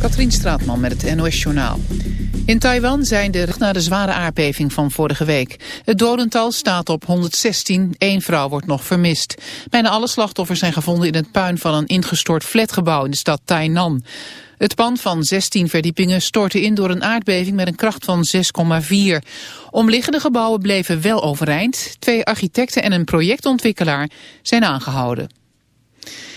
Katrien Straatman met het NOS-journaal. In Taiwan zijn de na de zware aardbeving van vorige week. Het dodental staat op 116, één vrouw wordt nog vermist. Bijna alle slachtoffers zijn gevonden in het puin van een ingestort flatgebouw in de stad Tainan. Het pand van 16 verdiepingen stortte in door een aardbeving met een kracht van 6,4. Omliggende gebouwen bleven wel overeind. Twee architecten en een projectontwikkelaar zijn aangehouden.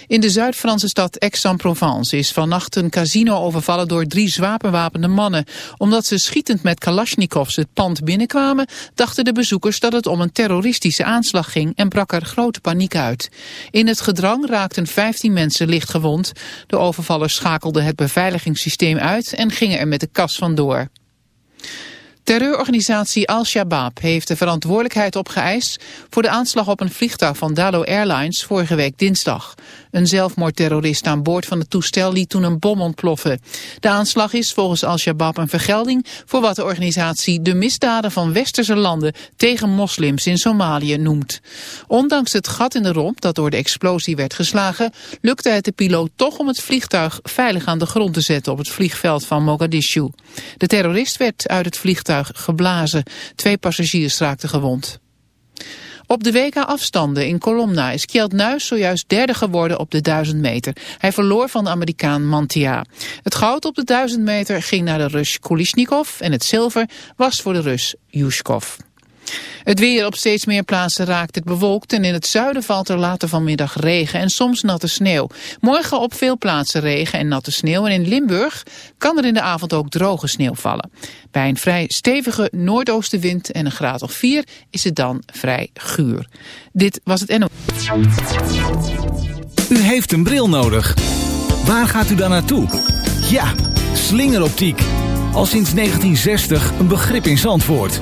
In de Zuid-Franse stad Aix-en-Provence is vannacht een casino overvallen door drie zwapenwapende mannen. Omdat ze schietend met kalasjnikovs het pand binnenkwamen, dachten de bezoekers dat het om een terroristische aanslag ging en brak er grote paniek uit. In het gedrang raakten 15 mensen licht gewond. De overvallers schakelden het beveiligingssysteem uit en gingen er met de kas vandoor. Terreurorganisatie Al-Shabaab heeft de verantwoordelijkheid opgeëist voor de aanslag op een vliegtuig van Dalo Airlines vorige week dinsdag. Een zelfmoordterrorist aan boord van het toestel liet toen een bom ontploffen. De aanslag is volgens Al-Shabaab een vergelding voor wat de organisatie de misdaden van westerse landen tegen moslims in Somalië noemt. Ondanks het gat in de romp dat door de explosie werd geslagen, lukte het de piloot toch om het vliegtuig veilig aan de grond te zetten op het vliegveld van Mogadishu. De terrorist werd uit het vliegtuig geblazen. Twee passagiers raakten gewond. Op de WK-afstanden in Colomna is Kjeld Nuis zojuist derde geworden op de 1000 meter. Hij verloor van de Amerikaan Mantia. Het goud op de 1000 meter ging naar de Rus Kulishnikov en het zilver was voor de Rus Yushkov. Het weer op steeds meer plaatsen raakt het bewolkt en in het zuiden valt er later vanmiddag regen en soms natte sneeuw. Morgen op veel plaatsen regen en natte sneeuw en in Limburg kan er in de avond ook droge sneeuw vallen. Bij een vrij stevige noordoostenwind en een graad of 4 is het dan vrij guur. Dit was het NO. U heeft een bril nodig. Waar gaat u dan naartoe? Ja, slingeroptiek. Al sinds 1960 een begrip in Zandvoort.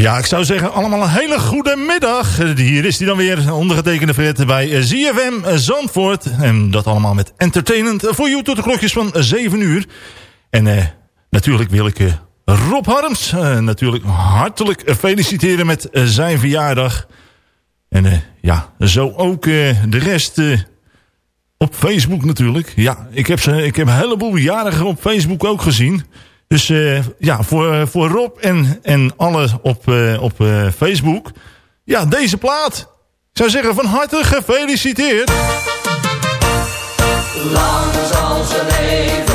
Ja, ik zou zeggen allemaal een hele goede middag. Hier is hij dan weer, ondergetekende Fred bij ZFM Zandvoort. En dat allemaal met entertainment voor jou tot de klokjes van 7 uur. En eh, natuurlijk wil ik uh, Rob Harms uh, natuurlijk hartelijk feliciteren met zijn verjaardag. En ja, zo ook de rest op Facebook natuurlijk. Ja, ik heb, ze, ik heb een heleboel jarigen op Facebook ook gezien. Dus uh, ja, voor, voor Rob en, en alle op, uh, op Facebook. Ja, deze plaat. Ik zou zeggen van harte gefeliciteerd. Lang leven,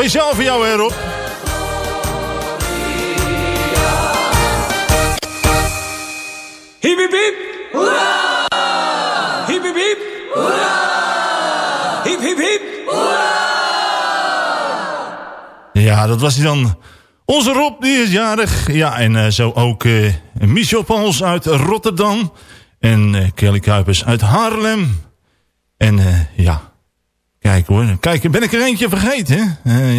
Speciaal voor jou, Rob. Hiep hiep hiep. Hoera! Hiep hiep hiep. Hoera! Hiep hiep hiep. Ja, dat was hij dan. Onze Rob, die is jarig. Ja, en uh, zo ook uh, Michel Pals uit Rotterdam. En uh, Kelly Kuipers uit Haarlem. En ja, kijk hoor. Kijk, ben ik er eentje vergeten?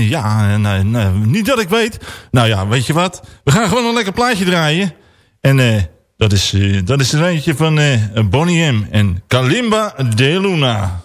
ja, nou, nou, niet dat ik weet. Nou ja, weet je wat? We gaan gewoon een lekker plaatje draaien. En dat, is, dat is er eentje van Bonnie M. En Kalimba de Luna.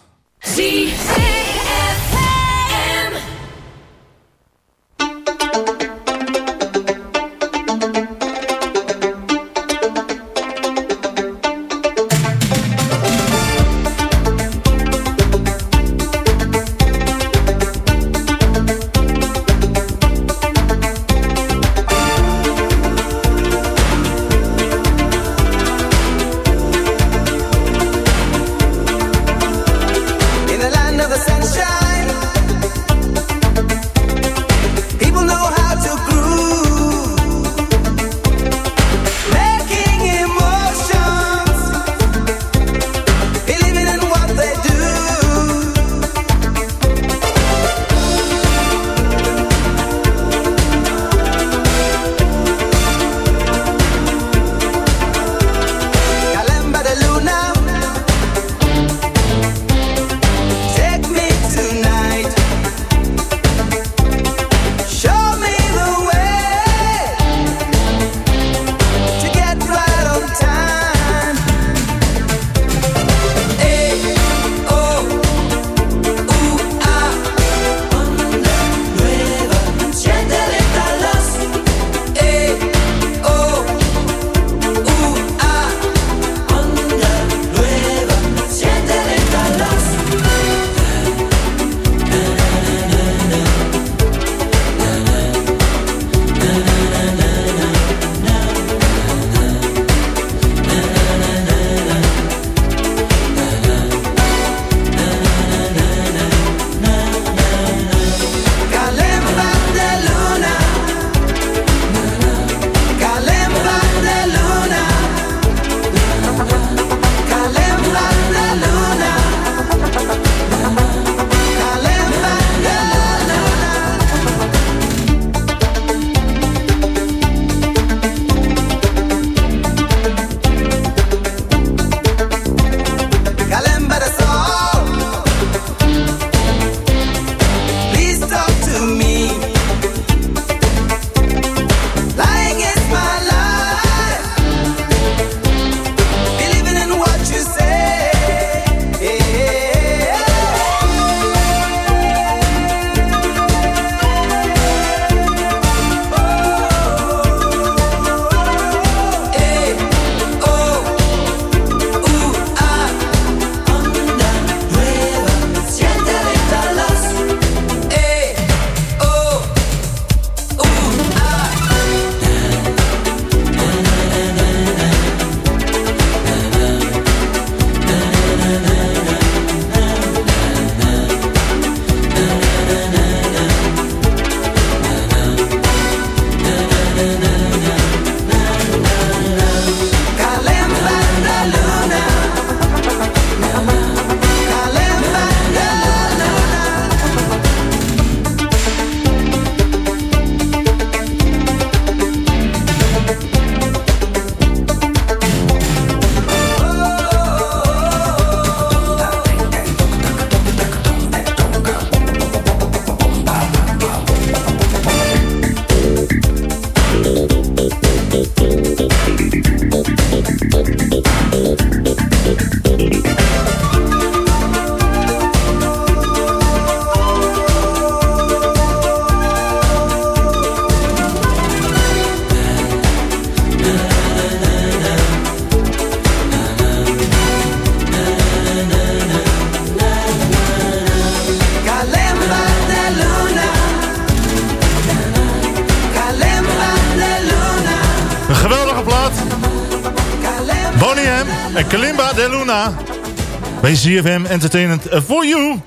ZFM Entertainment eh, for You.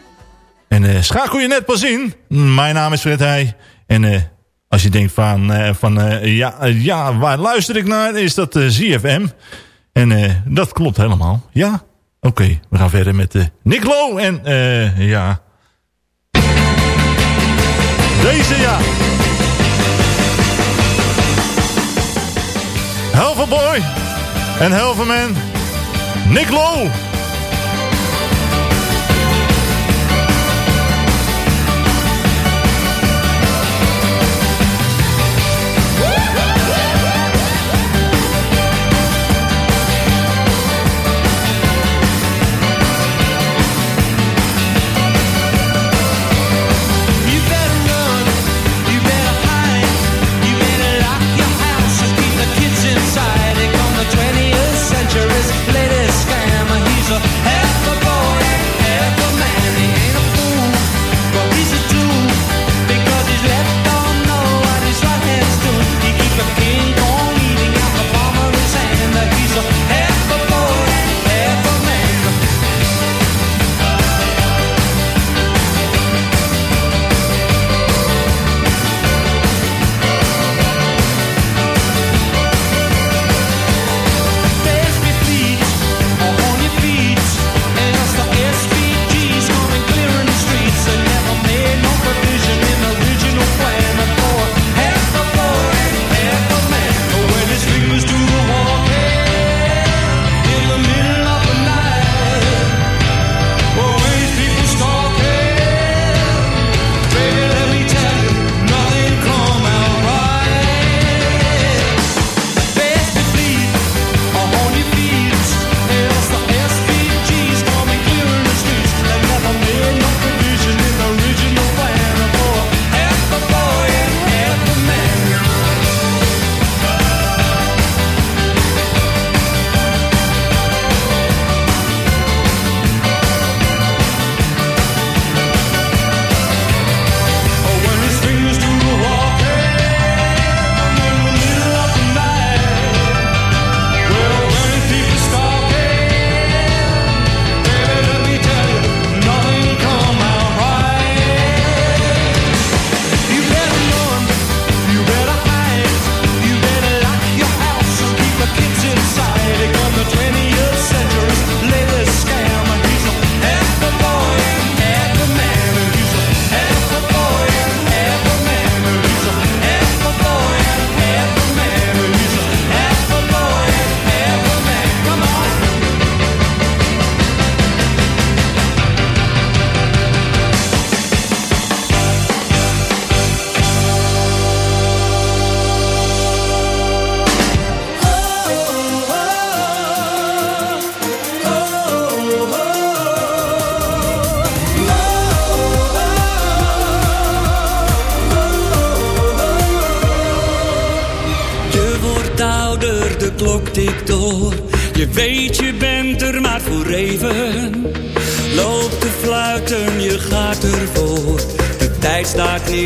En uh, schakel je net pas in. Mijn naam is Fred Heij. En eh, als je denkt van, van ja, ja, waar luister ik naar? Is dat ZFM. En dat klopt helemaal. Ja, oké. We gaan verder met Nick Lowe. En ja... Deze ja. Helverboy en Helverman. Nick Lowe.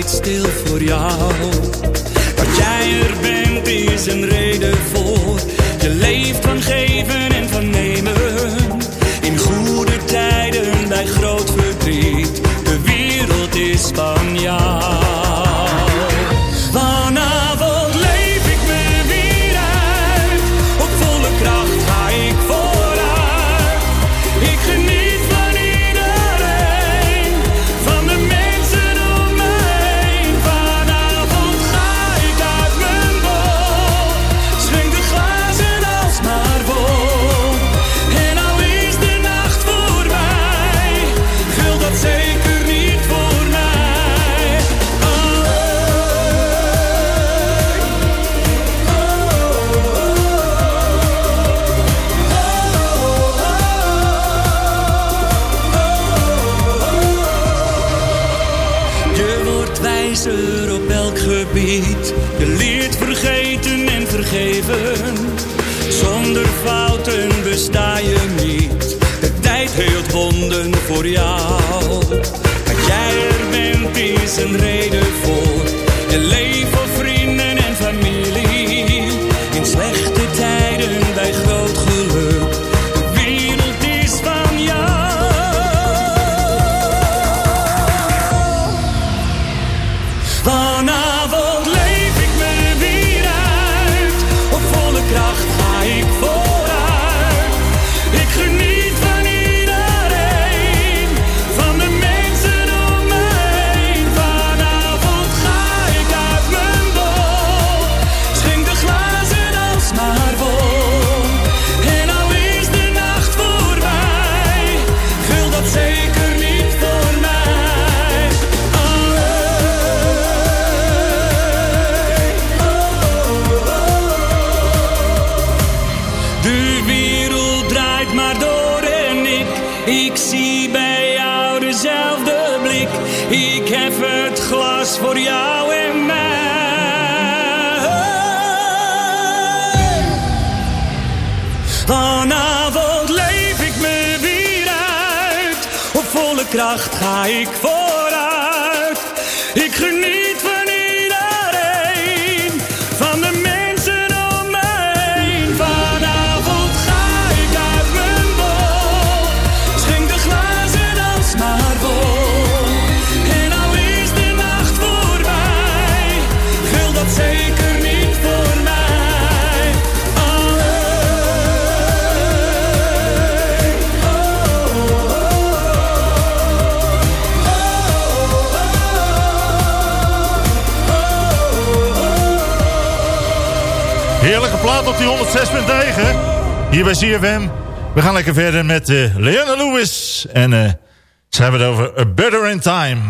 steeds stil voor jou. bij We gaan lekker verder met uh, Leona Lewis. En eh, ze hebben het over A Better in Time.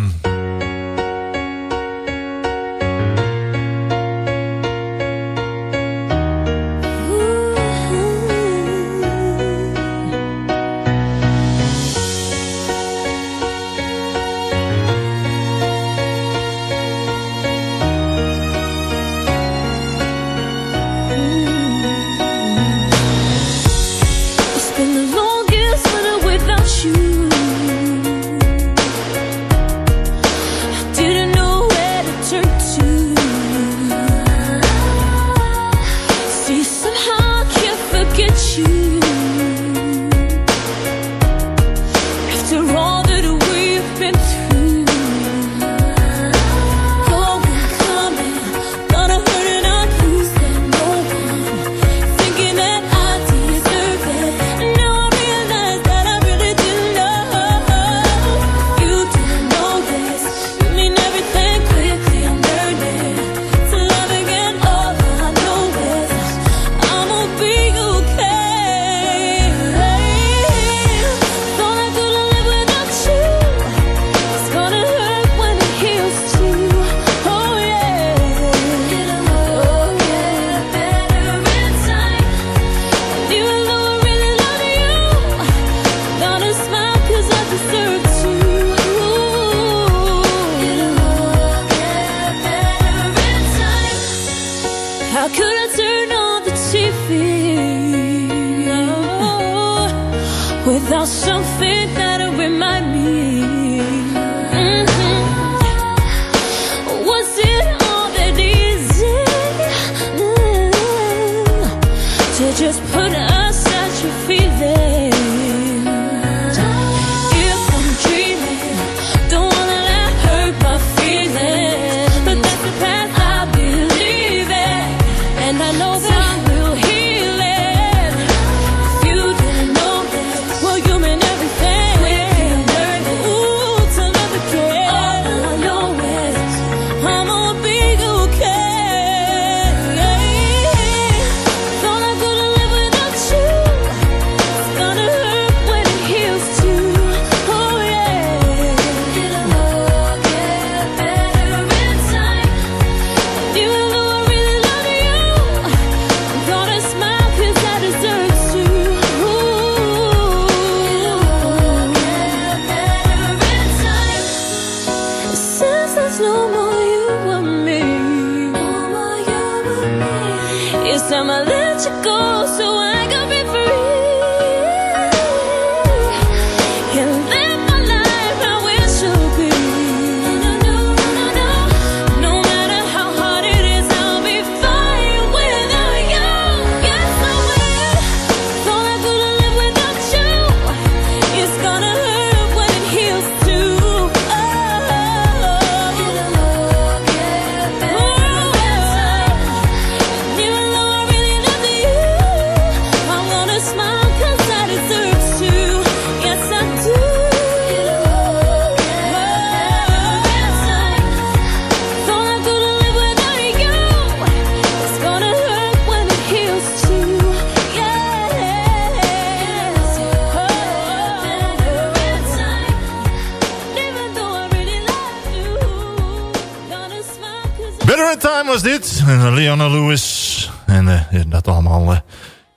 was dit. En eh, Leona Lewis. En eh, dat allemaal eh,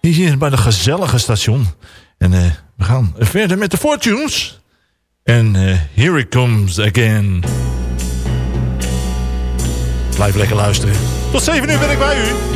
hier bij de gezellige station. En we gaan verder met de Fortunes. En Here It Comes Again. Blijf lekker luisteren. Tot 7 uur ben ik bij u.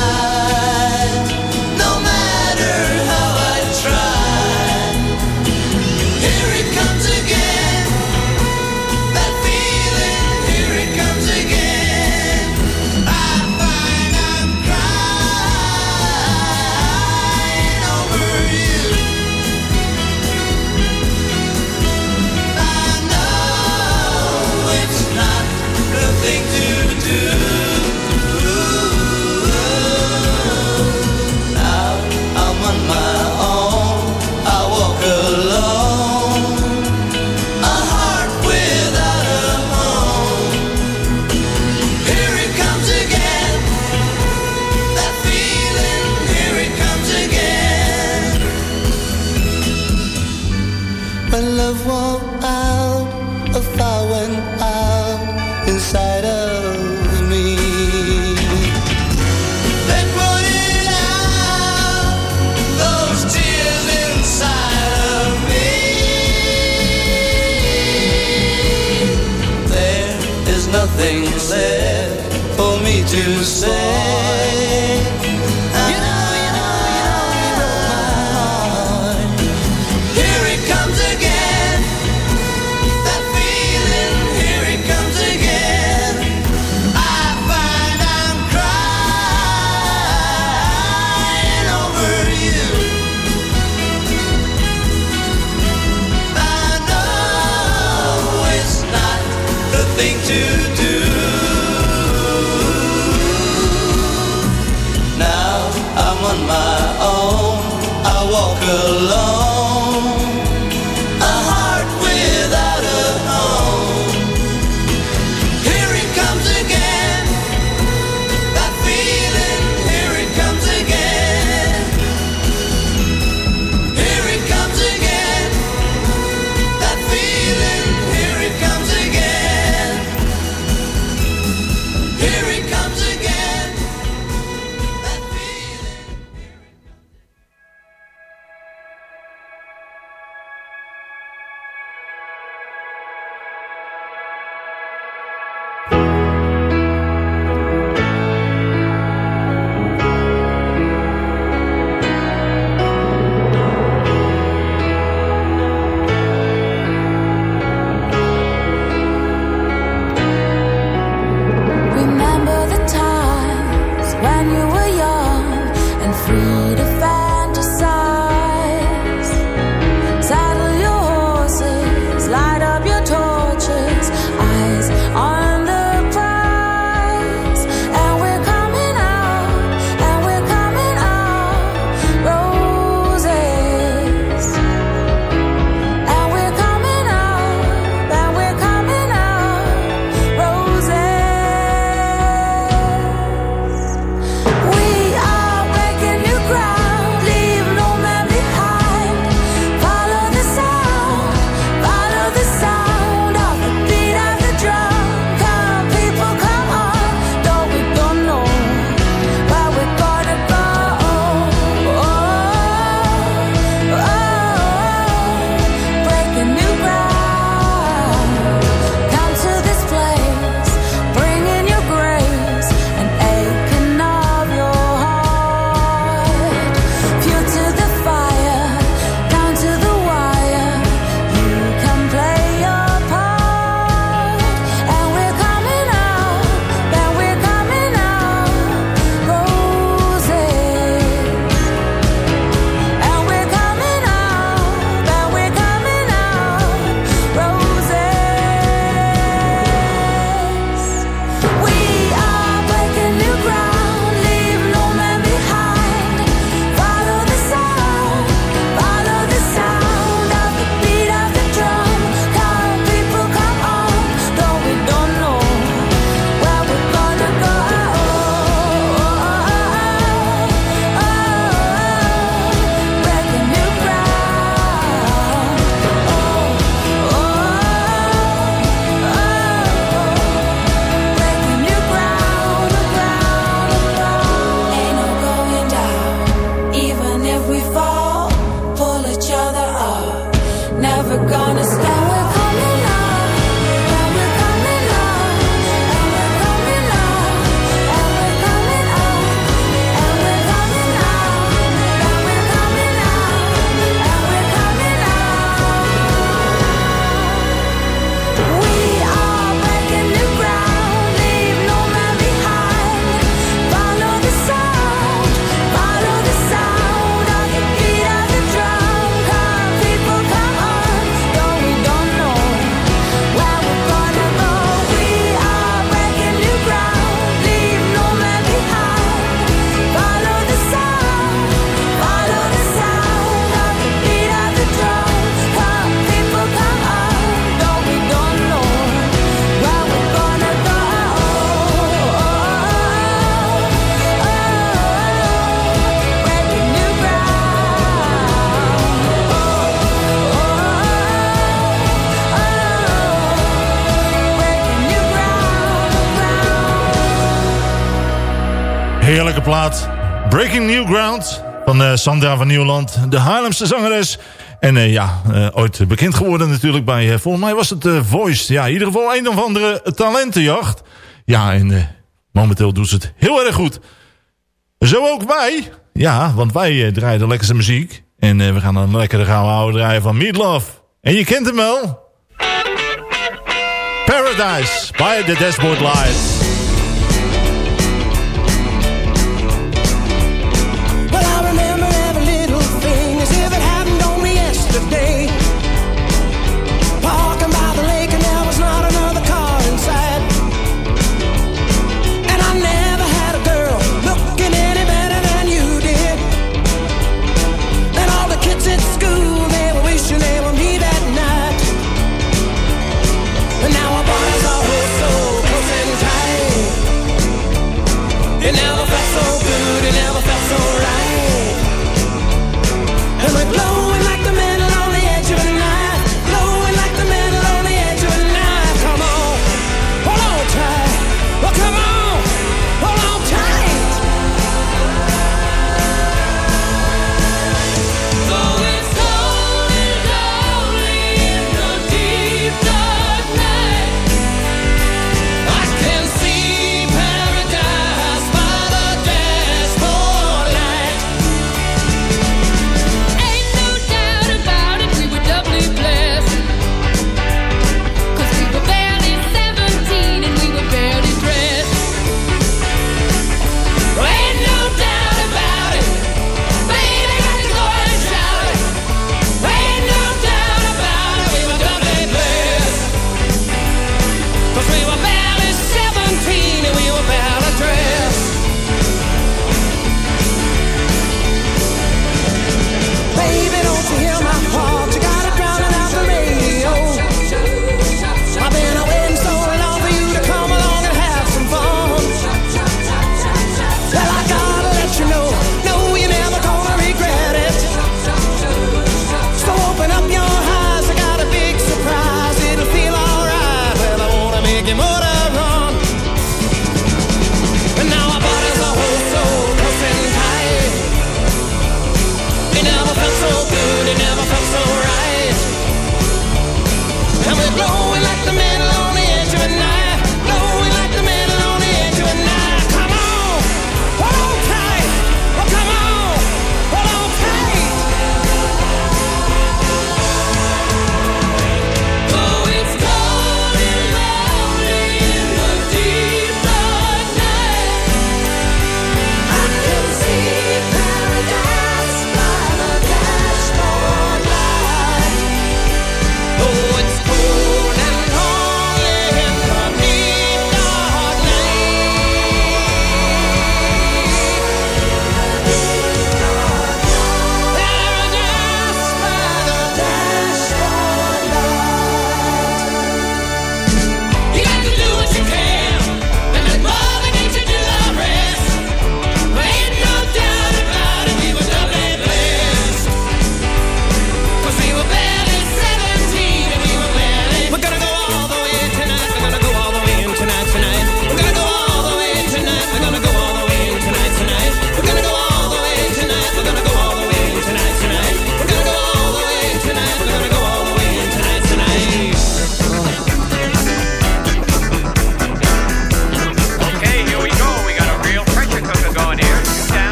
love won't out, went out inside of me. They put out, those tears inside of me. There is nothing left for me to say. plaat Breaking New Ground van eh, Sandra van Nieuwland, de Haarlemse zangeres. En eh, ja, eh, ooit bekend geworden natuurlijk bij, volgens mij was het Voice. Ja, in ieder geval een of andere talentenjacht. Ja, en momenteel doet ze het heel erg goed. Zo ook wij. Ja, want wij draaien de lekkerste muziek. En we gaan dan lekker de gouden houden draaien van Meatloaf. En je kent hem wel. Paradise by the Dashboard Lights.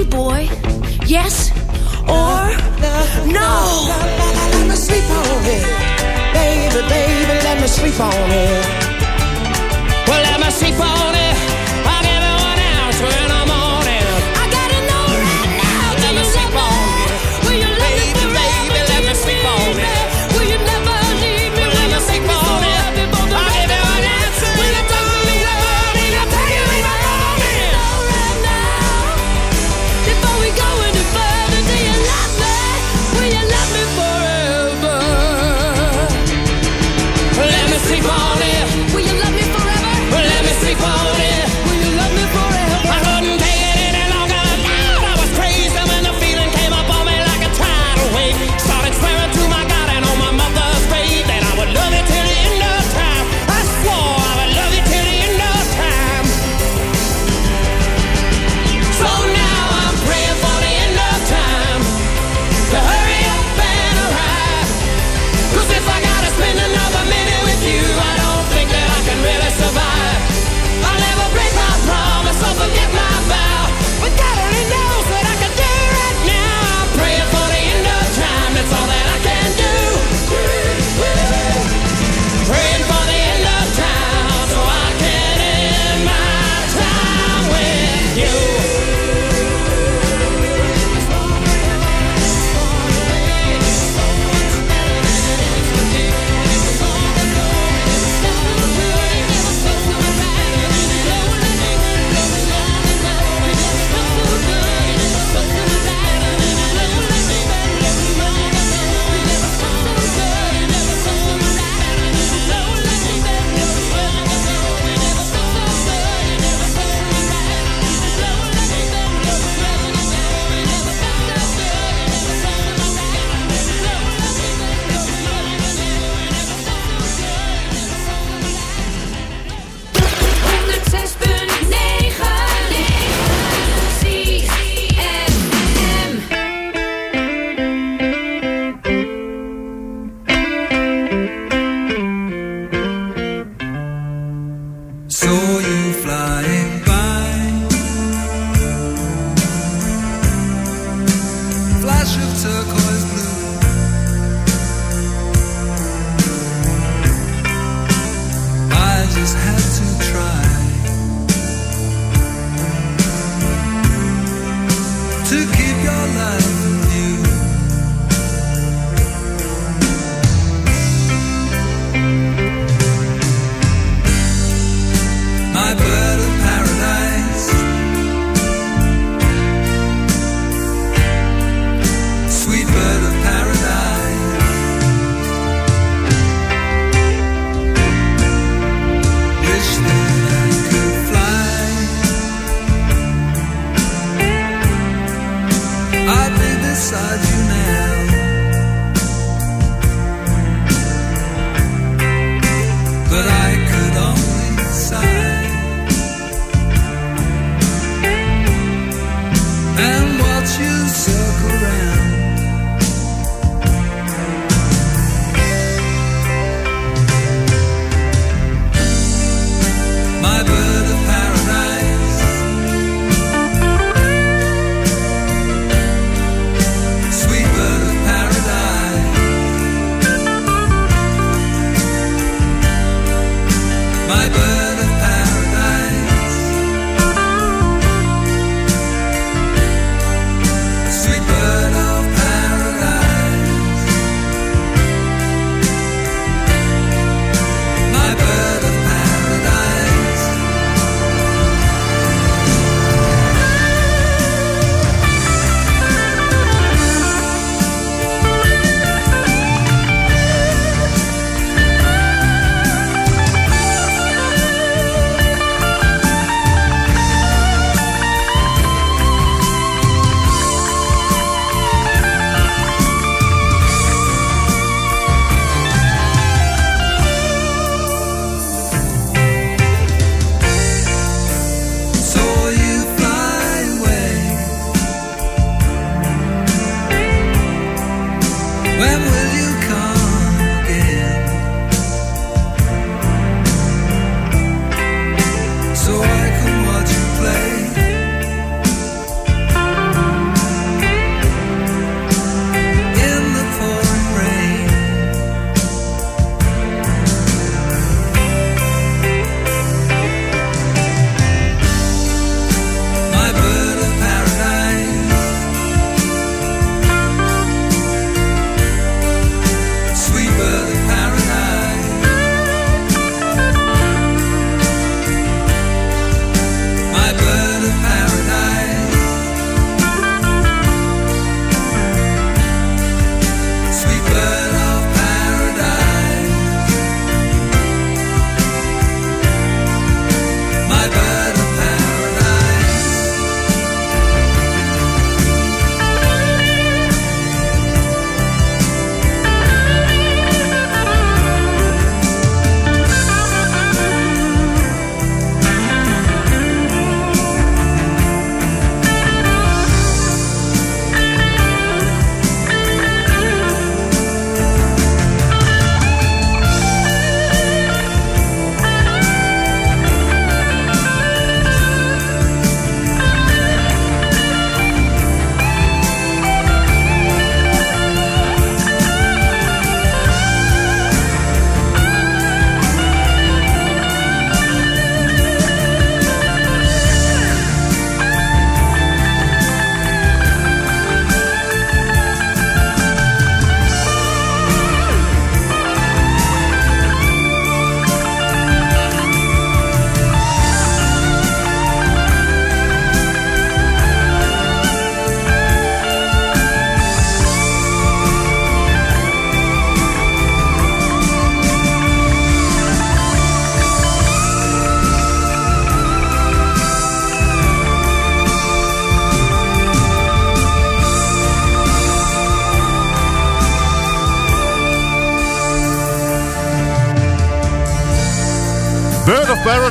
sweet boy, yes or no. Let me sleep on it, baby, baby, let me sleep on it. Well, let me sleep on it.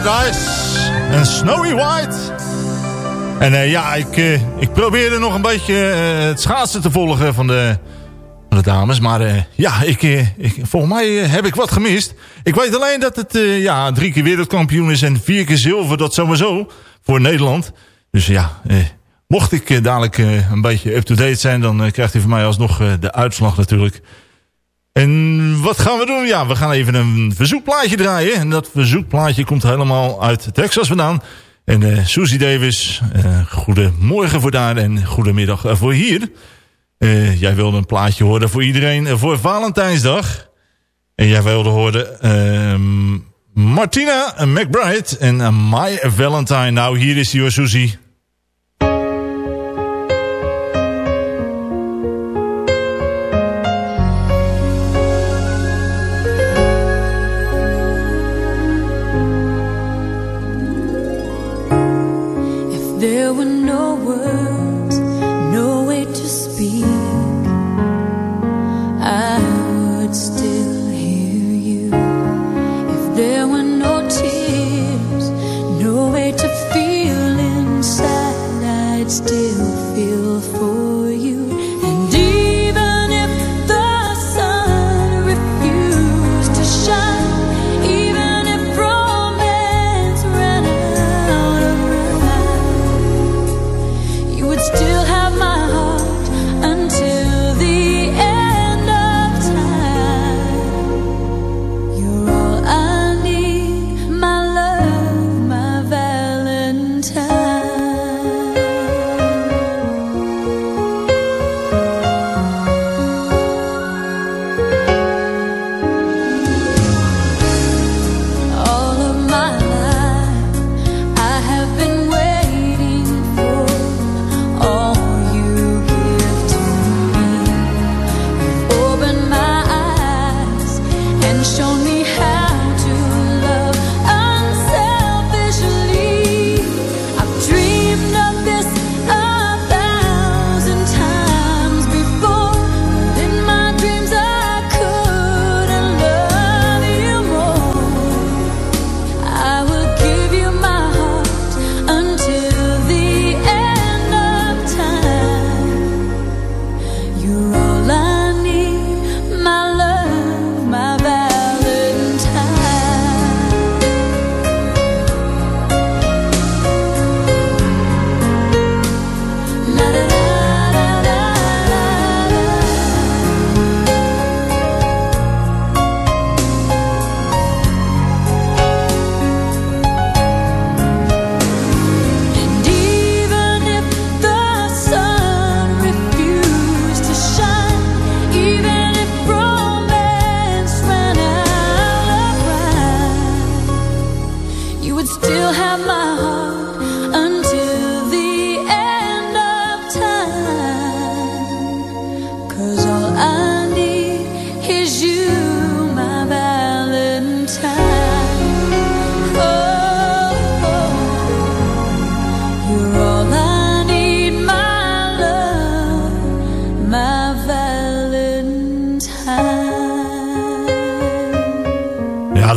Paradise en Snowy White. En eh, ja, ik, eh, ik probeerde nog een beetje eh, het schaatsen te volgen van de, van de dames. Maar ja, ik, ik, volgens mij heb ik wat gemist. Ik weet alleen dat het ja, drie keer wereldkampioen is en vier keer zilver. Dat sowieso voor Nederland. Dus ja, mocht ik dadelijk een beetje up-to-date zijn... dan krijgt u van mij alsnog de uitslag natuurlijk. En wat gaan we doen? Ja, we gaan even een verzoekplaatje draaien. En dat verzoekplaatje komt helemaal uit Texas vandaan. En eh Susie Davis, eh goedemorgen voor daar en goedemiddag eh, voor hier. Jij wilde een plaatje horen voor iedereen voor Valentijnsdag. En jij wilde horen ehm, Martina McBride en My Valentine. Nou, hier is die Susie.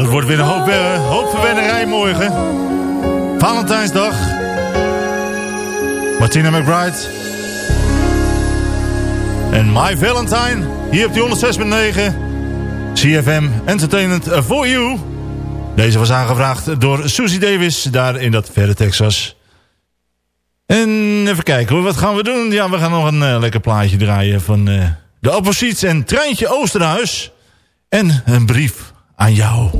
Wordt weer een hoop, eh, hoop morgen. Valentijnsdag. Martina McBride. En My Valentine. Hier op die 106.9. CFM Entertainment for You. Deze was aangevraagd door Susie Davis. Daar in dat verre Texas. En even kijken. Wat gaan we doen? Ja, we gaan nog een eh, lekker plaatje draaien van eh, de oppositie en Treintje Oosterhuis. En een brief aan jou.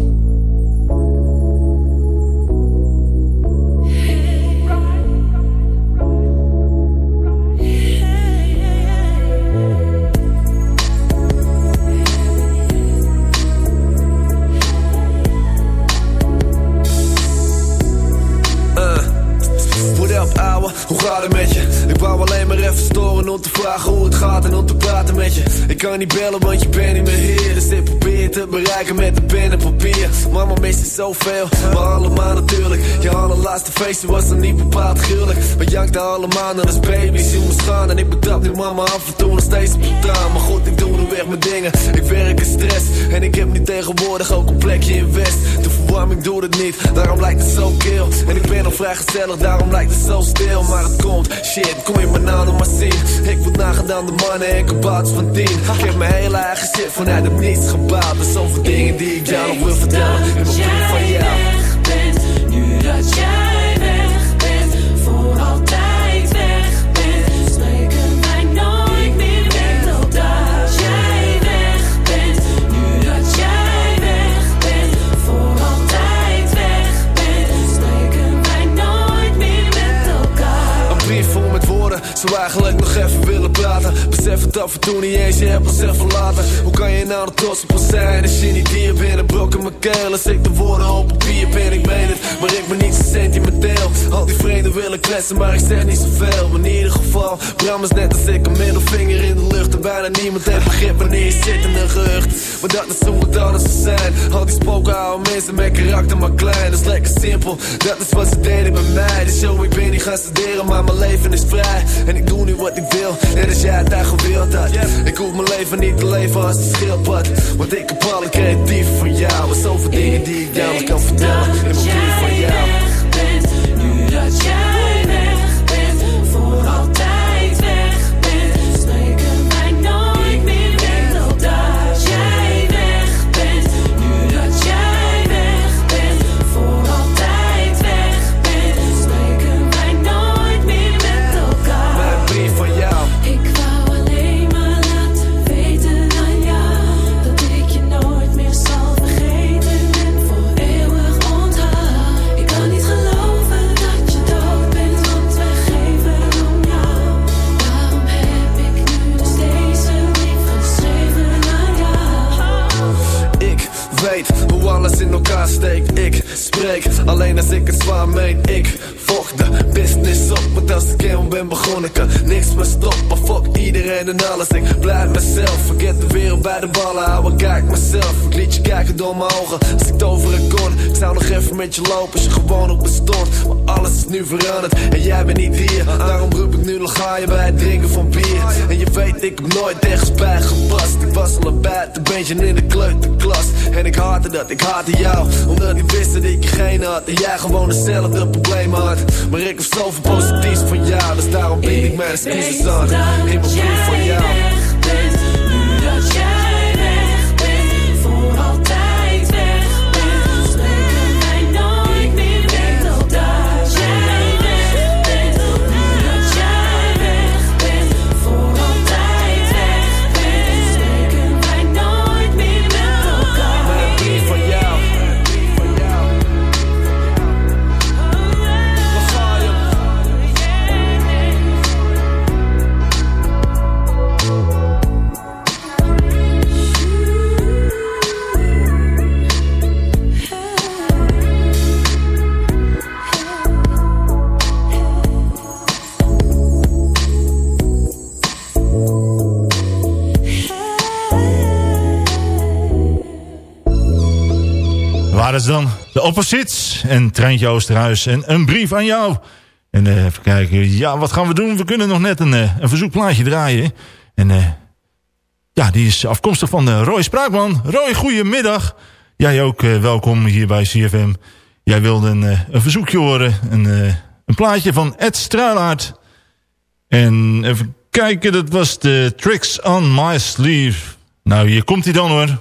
Ouwe? Hoe gaat het met je? Ik wou alleen maar even storen om te vragen hoe het gaat en om te praten met je. Ik kan niet bellen, want je bent niet meer hier. Dus ik probeer te bereiken met de pen en papier. Mama mist je zoveel, maar allemaal natuurlijk. Je allerlaatste feestje was dan niet bepaald gruwelijk. We jankten allemaal naar als baby's, zien me staan. En ik betrap nu mama af en toe nog steeds op. Maar goed, ik doe nu weg mijn dingen. Ik werk in stress. En ik heb nu tegenwoordig ook een plekje in West. De verwarming doet het niet, daarom lijkt het zo kil. En ik ben nog vrij gezellig, daarom lijkt het zo stil. Maar het komt, shit, kom me nou nog maar zien. Ik word nagedaan de mannen en kabouts van tien. Ik heb mijn hele eigen shit vanuit het niets gebouwd. Er zoveel dingen die ik jou nog wil vertellen. In mijn brief van jou. Nu dat jij af en toe eens, je hebt onszelf verlaten. Hoe kan je nou er trots op zijn als je niet hier bent? Brok in mijn keel als ik de woorden op papier ben. Ik meen het, maar ik ben niet zo sentimenteel. Al die vreemden willen kletsen, maar ik zeg niet zoveel. Maar in ieder geval, Bram is net als ik een middelvinger in de lucht. En bijna niemand heeft begrip wanneer je zit in een gerucht. Maar dat is hoe het anders zou zijn. Al die spoken houden mensen met karakter maar klein. Dat is lekker simpel, dat is wat ze deden bij mij. Dus yo, ik ben niet gaan studeren, maar mijn leven is vrij. En ik doe nu wat ik wil, net als jij het daar gewild had. Ik hoef mijn leven niet te leven als een schildpad. Want ik heb alle creatief van jou. En zoveel dingen die ik jou kan vertellen. In mijn brief van alles in elkaar steekt. Ik spreek alleen als ik het zwaar meen. Ik volg de business op, want als ik helemaal ben begonnen, kan niks meer stoppen. Fuck iedereen en alles. Ik blijf mezelf. Vergeet de wereld bij de ballen houden. Kijk mezelf. Ik liet je kijken door mijn ogen. Als ik toveren kon, ik zou nog even met je lopen als je gewoon nog bestond. Maar alles is nu veranderd en jij bent niet hier. Daarom roep ik nu nog ga je bij het drinken van bier. En je weet, ik heb nooit ergens bij gepast. Ik was al een buiten beentje in de kleuterklas. En ik haatte dat, ik haatte jou. Omdat ik wist dat ik je geen had. En jij gewoon hetzelfde probleem had. Maar ik heb zoveel positiefs van jou. Dus daarom bied ik mijn excuses aan. In mijn brief van jou. Waar is dan de opposites en Treintje Oosterhuis en een brief aan jou. En eh, even kijken, ja, wat gaan we doen? We kunnen nog net een, eh, een verzoekplaatje draaien. En eh, ja, die is afkomstig van Roy Spraakman. Roy, goedemiddag. Jij ook welkom hier bij CFM. Jij wilde een, een verzoekje horen. Een, een plaatje van Ed Struilaert. En even kijken, dat was de Tricks on My Sleeve. Nou, hier komt hij dan hoor.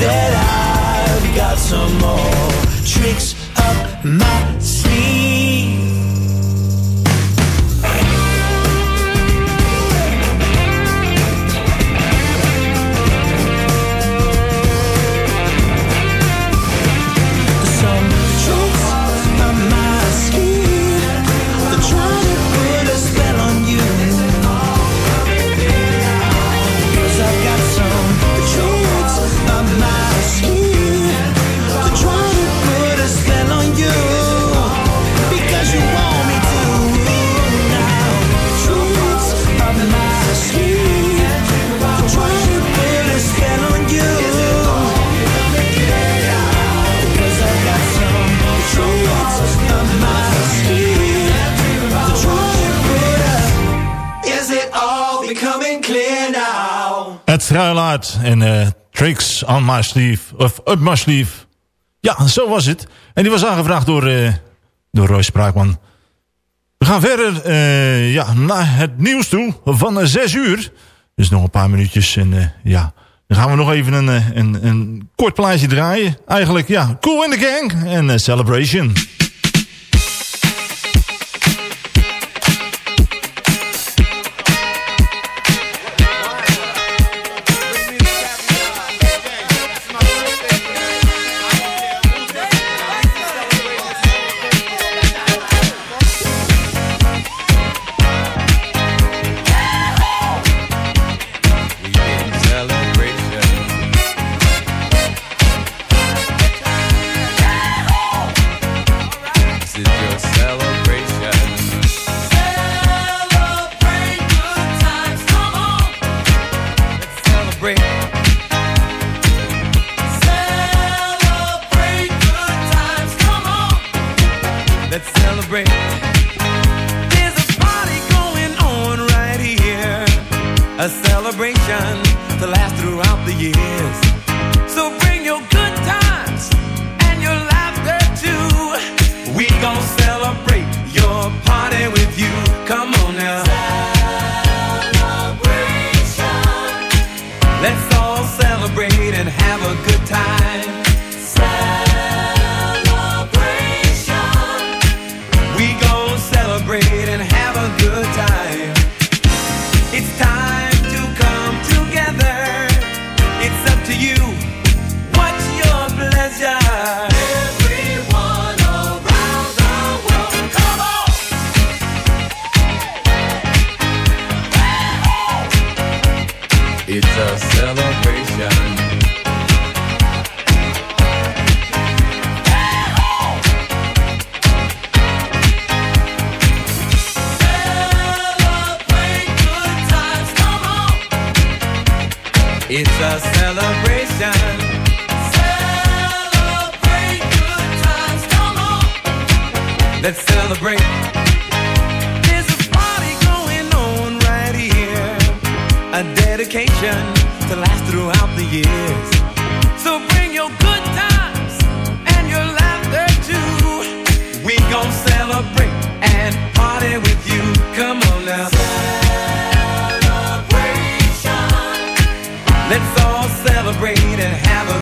that I've got some more tricks up my sleeve. En eh, Tricks on my sleeve, of up my sleeve. Ja, zo was het. En die was aangevraagd door, eh, door Roy Spraakman. We gaan verder eh, ja, naar het nieuws toe van 6 uur. Dus nog een paar minuutjes. En ja, dan gaan we nog even een, een, een kort plaatje draaien. Eigenlijk, ja, Cool in the Gang en Celebration.